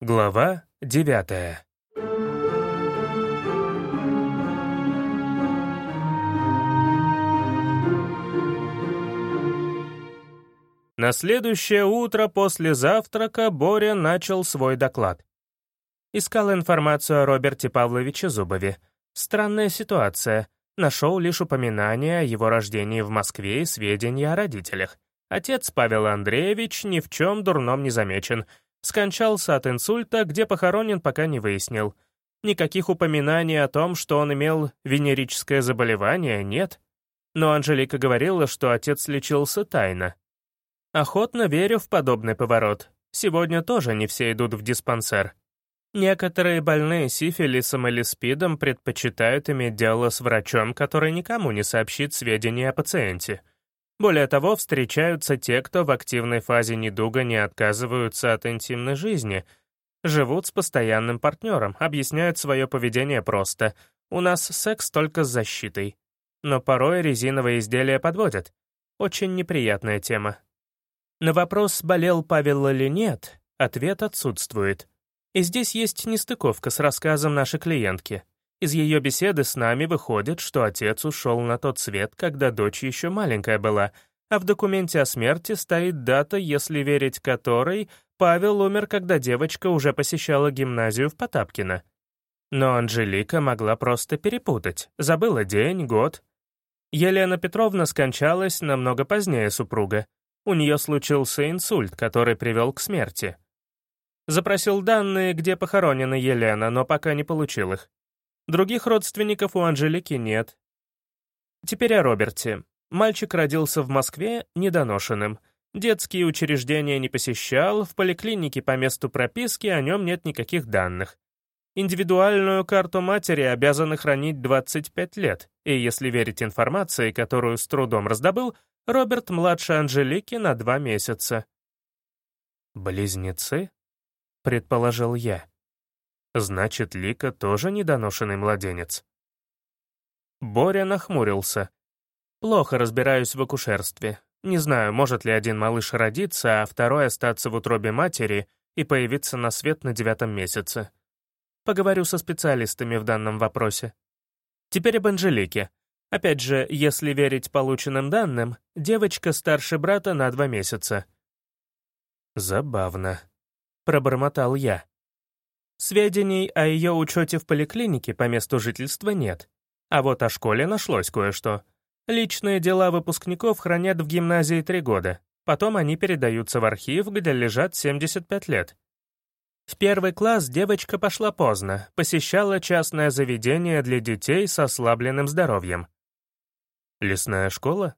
Глава девятая На следующее утро после завтрака Боря начал свой доклад. Искал информацию о Роберте Павловиче Зубове. Странная ситуация. Нашел лишь упоминание о его рождении в Москве и сведения о родителях. Отец Павел Андреевич ни в чем дурном не замечен. Скончался от инсульта, где похоронен, пока не выяснил. Никаких упоминаний о том, что он имел венерическое заболевание, нет. Но Анжелика говорила, что отец лечился тайно. Охотно верю в подобный поворот. Сегодня тоже не все идут в диспансер. Некоторые больные сифилисом или спидом предпочитают иметь дело с врачом, который никому не сообщит сведения о пациенте. Более того, встречаются те, кто в активной фазе недуга не отказываются от интимной жизни, живут с постоянным партнером, объясняют свое поведение просто «у нас секс только с защитой». Но порой резиновые изделия подводят. Очень неприятная тема. На вопрос, болел Павел или нет, ответ отсутствует. И здесь есть нестыковка с рассказом нашей клиентки. Из ее беседы с нами выходит, что отец ушел на тот свет, когда дочь еще маленькая была, а в документе о смерти стоит дата, если верить которой Павел умер, когда девочка уже посещала гимназию в Потапкино. Но Анжелика могла просто перепутать, забыла день, год. Елена Петровна скончалась намного позднее супруга. У нее случился инсульт, который привел к смерти. Запросил данные, где похоронена Елена, но пока не получил их. Других родственников у Анжелики нет. Теперь о Роберте. Мальчик родился в Москве недоношенным. Детские учреждения не посещал, в поликлинике по месту прописки о нем нет никаких данных. Индивидуальную карту матери обязаны хранить 25 лет, и если верить информации, которую с трудом раздобыл, Роберт младше Анжелики на два месяца. «Близнецы?» — предположил я. Значит, Лика тоже недоношенный младенец. Боря нахмурился. Плохо разбираюсь в акушерстве. Не знаю, может ли один малыш родиться, а второй остаться в утробе матери и появиться на свет на девятом месяце. Поговорю со специалистами в данном вопросе. Теперь об Анжелике. Опять же, если верить полученным данным, девочка старше брата на два месяца. «Забавно», — пробормотал я. Сведений о ее учете в поликлинике по месту жительства нет. А вот о школе нашлось кое-что. Личные дела выпускников хранят в гимназии три года. Потом они передаются в архив, где лежат 75 лет. В первый класс девочка пошла поздно, посещала частное заведение для детей с ослабленным здоровьем. Лесная школа?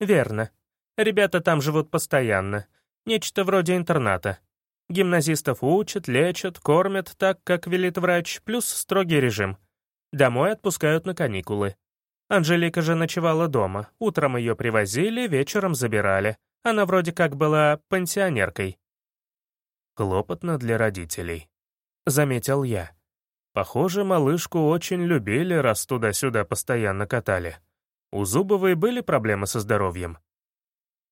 Верно. Ребята там живут постоянно. Нечто вроде интерната. Гимназистов учат, лечат, кормят так, как велит врач, плюс строгий режим. Домой отпускают на каникулы. Анжелика же ночевала дома. Утром ее привозили, вечером забирали. Она вроде как была пансионеркой. Хлопотно для родителей. Заметил я. Похоже, малышку очень любили, раз туда-сюда постоянно катали. У Зубовой были проблемы со здоровьем.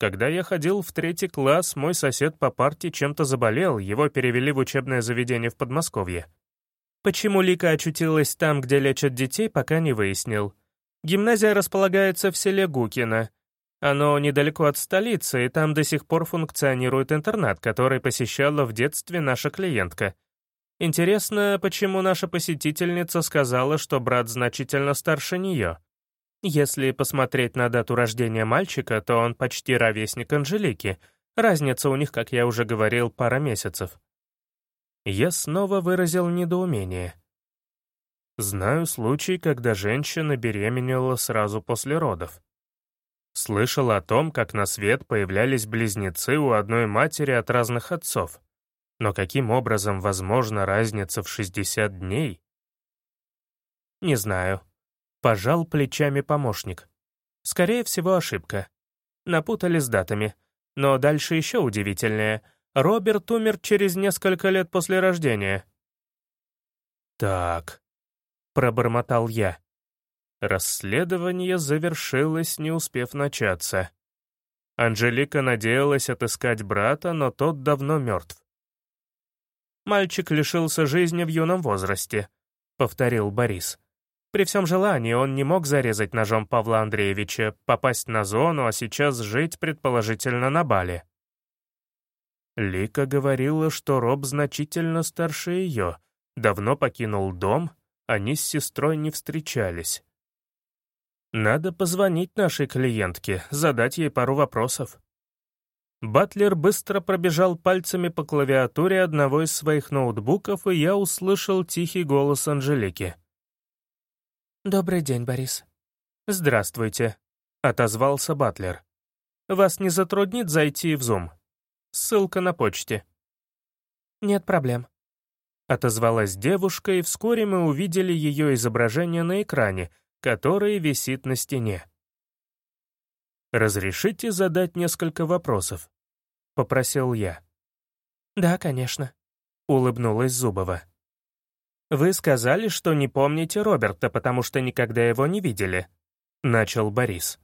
Когда я ходил в третий класс, мой сосед по парте чем-то заболел, его перевели в учебное заведение в Подмосковье. Почему Лика очутилась там, где лечат детей, пока не выяснил. Гимназия располагается в селе Гукино. Оно недалеко от столицы, и там до сих пор функционирует интернат, который посещала в детстве наша клиентка. Интересно, почему наша посетительница сказала, что брат значительно старше нее. Если посмотреть на дату рождения мальчика, то он почти ровесник Анжелики. Разница у них, как я уже говорил, пара месяцев. Я снова выразил недоумение. Знаю случай, когда женщина беременела сразу после родов. Слышал о том, как на свет появлялись близнецы у одной матери от разных отцов. Но каким образом возможна разница в 60 дней? Не знаю. Пожал плечами помощник. Скорее всего, ошибка. Напутали с датами. Но дальше еще удивительнее. Роберт умер через несколько лет после рождения. «Так», — пробормотал я. Расследование завершилось, не успев начаться. Анжелика надеялась отыскать брата, но тот давно мертв. Мальчик лишился жизни в юном возрасте», — повторил Борис. При всем желании он не мог зарезать ножом Павла Андреевича, попасть на зону, а сейчас жить, предположительно, на Бале. Лика говорила, что Роб значительно старше ее, давно покинул дом, они с сестрой не встречались. Надо позвонить нашей клиентке, задать ей пару вопросов. Батлер быстро пробежал пальцами по клавиатуре одного из своих ноутбуков, и я услышал тихий голос Анжелики. «Добрый день, Борис». «Здравствуйте», — отозвался Батлер. «Вас не затруднит зайти в Zoom? Ссылка на почте». «Нет проблем», — отозвалась девушка, и вскоре мы увидели ее изображение на экране, который висит на стене. «Разрешите задать несколько вопросов?» — попросил я. «Да, конечно», — улыбнулась Зубова. «Вы сказали, что не помните Роберта, потому что никогда его не видели», — начал Борис.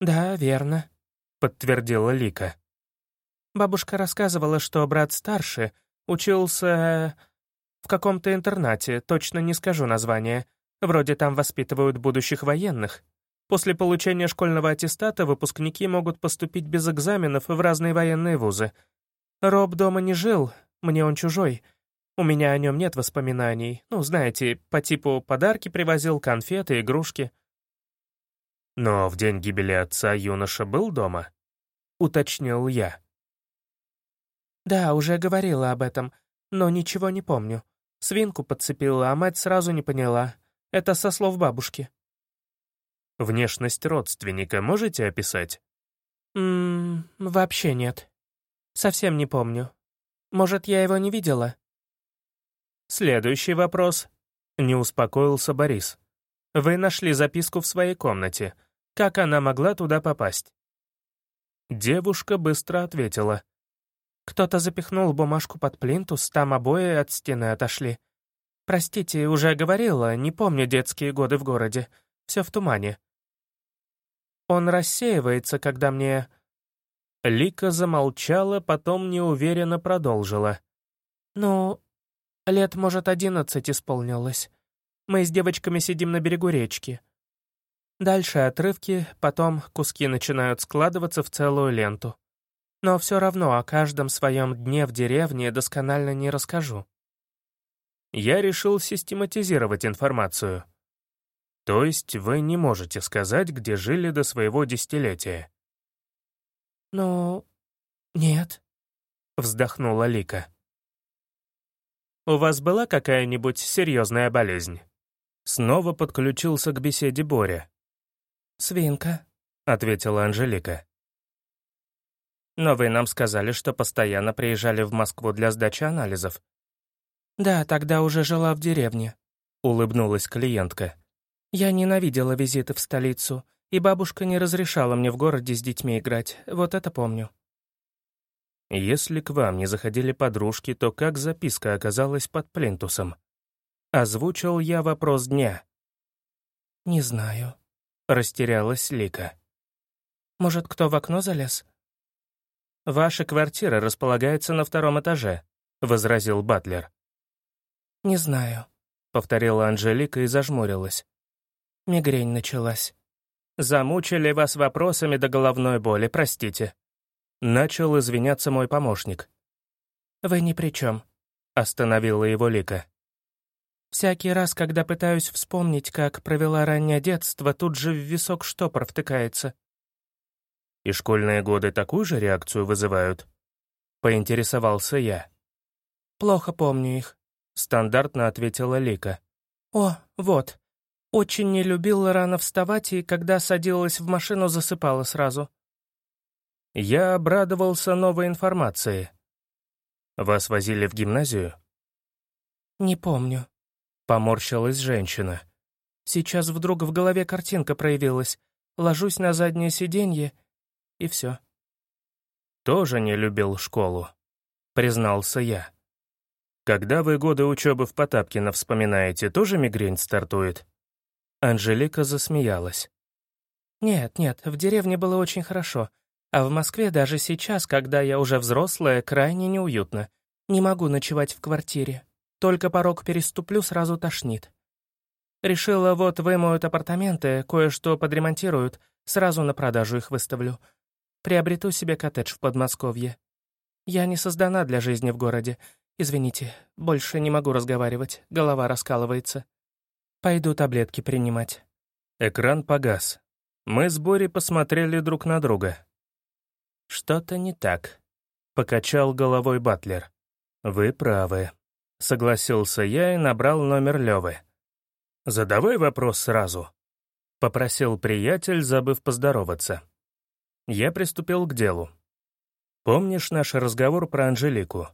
«Да, верно», — подтвердила Лика. «Бабушка рассказывала, что брат старше учился э, в каком-то интернате, точно не скажу название. Вроде там воспитывают будущих военных. После получения школьного аттестата выпускники могут поступить без экзаменов в разные военные вузы. Роб дома не жил, мне он чужой». У меня о нем нет воспоминаний. Ну, знаете, по типу подарки привозил, конфеты, игрушки. Но в день гибели отца юноша был дома? Уточнил я. Да, уже говорила об этом, но ничего не помню. Свинку подцепила, а мать сразу не поняла. Это со слов бабушки. Внешность родственника можете описать? Ммм, вообще нет. Совсем не помню. Может, я его не видела? «Следующий вопрос». Не успокоился Борис. «Вы нашли записку в своей комнате. Как она могла туда попасть?» Девушка быстро ответила. «Кто-то запихнул бумажку под плинтус, там обои от стены отошли. Простите, уже говорила, не помню детские годы в городе. Все в тумане. Он рассеивается, когда мне...» Лика замолчала, потом неуверенно продолжила. «Ну, Лет, может, одиннадцать исполнилось. Мы с девочками сидим на берегу речки. Дальше отрывки, потом куски начинают складываться в целую ленту. Но все равно о каждом своем дне в деревне досконально не расскажу. Я решил систематизировать информацию. То есть вы не можете сказать, где жили до своего десятилетия? «Ну, нет», — вздохнула Лика. У вас была какая-нибудь серьезная болезнь?» Снова подключился к беседе Боря. «Свинка», — ответила Анжелика. «Но вы нам сказали, что постоянно приезжали в Москву для сдачи анализов». «Да, тогда уже жила в деревне», — улыбнулась клиентка. «Я ненавидела визиты в столицу, и бабушка не разрешала мне в городе с детьми играть, вот это помню». Если к вам не заходили подружки, то как записка оказалась под плинтусом? Озвучил я вопрос дня. «Не знаю», — растерялась Лика. «Может, кто в окно залез?» «Ваша квартира располагается на втором этаже», — возразил Батлер. «Не знаю», — повторила Анжелика и зажмурилась. Мигрень началась. «Замучили вас вопросами до головной боли, простите», Начал извиняться мой помощник. «Вы ни при чем», — остановила его Лика. «Всякий раз, когда пытаюсь вспомнить, как провела раннее детство, тут же в висок штопор втыкается». «И школьные годы такую же реакцию вызывают?» — поинтересовался я. «Плохо помню их», — стандартно ответила Лика. «О, вот. Очень не любила рано вставать, и когда садилась в машину, засыпала сразу. Я обрадовался новой информации. Вас возили в гимназию? Не помню. Поморщилась женщина. Сейчас вдруг в голове картинка проявилась. Ложусь на заднее сиденье, и все. Тоже не любил школу, признался я. Когда вы годы учебы в Потапкино вспоминаете, тоже мигрень стартует? Анжелика засмеялась. «Нет, нет, в деревне было очень хорошо. А в Москве даже сейчас, когда я уже взрослая, крайне неуютно. Не могу ночевать в квартире. Только порог переступлю, сразу тошнит. Решила, вот вымоют апартаменты, кое-что подремонтируют, сразу на продажу их выставлю. Приобрету себе коттедж в Подмосковье. Я не создана для жизни в городе. Извините, больше не могу разговаривать, голова раскалывается. Пойду таблетки принимать». Экран погас. Мы с Борей посмотрели друг на друга. «Что-то не так», — покачал головой Батлер. «Вы правы», — согласился я и набрал номер Лёвы. «Задавай вопрос сразу», — попросил приятель, забыв поздороваться. Я приступил к делу. «Помнишь наш разговор про Анжелику?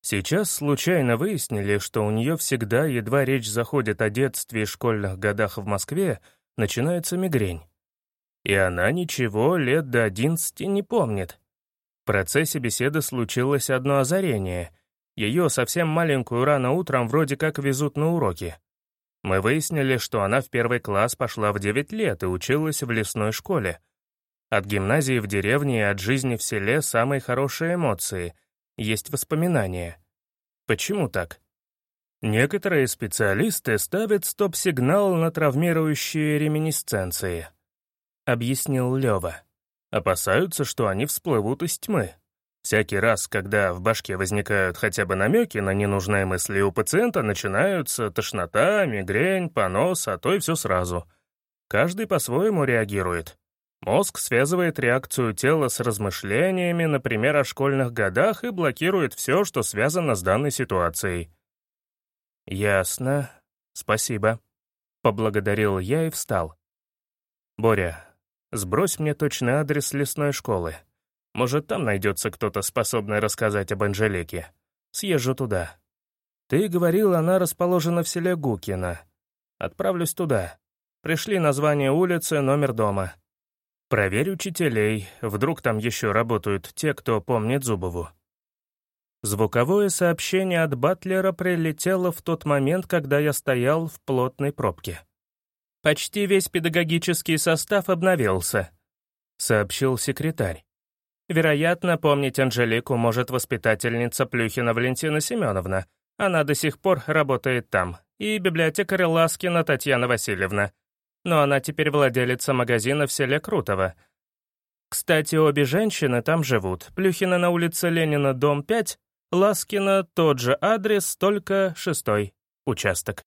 Сейчас случайно выяснили, что у нее всегда, едва речь заходит о детстве и школьных годах в Москве, начинается мигрень. И она ничего лет до одиннадцати не помнит. В процессе беседы случилось одно озарение. Ее совсем маленькую рано утром вроде как везут на уроки. Мы выяснили, что она в первый класс пошла в 9 лет и училась в лесной школе. От гимназии в деревне и от жизни в селе самые хорошие эмоции, есть воспоминания. Почему так? Некоторые специалисты ставят стоп-сигнал на травмирующие реминисценции — объяснил Лёва. Опасаются, что они всплывут из тьмы. Всякий раз, когда в башке возникают хотя бы намеки на ненужные мысли у пациента, начинаются тошнота, мигрень, понос, а то и все сразу. Каждый по-своему реагирует. Мозг связывает реакцию тела с размышлениями, например, о школьных годах, и блокирует все, что связано с данной ситуацией. «Ясно. Спасибо», — поблагодарил я и встал. «Боря, Сбрось мне точный адрес лесной школы. Может, там найдется кто-то, способный рассказать об Анжелике. Съезжу туда. Ты говорил, она расположена в селе Гукино. Отправлюсь туда. Пришли название улицы, номер дома. Проверь учителей, вдруг там еще работают те, кто помнит Зубову. Звуковое сообщение от Батлера прилетело в тот момент, когда я стоял в плотной пробке. Почти весь педагогический состав обновился», — сообщил секретарь. «Вероятно, помнить Анжелику может воспитательница Плюхина Валентина Семеновна. Она до сих пор работает там. И библиотекарь Ласкина Татьяна Васильевна. Но она теперь владелица магазина в селе Крутово. Кстати, обе женщины там живут. Плюхина на улице Ленина, дом 5, Ласкина тот же адрес, только шестой участок.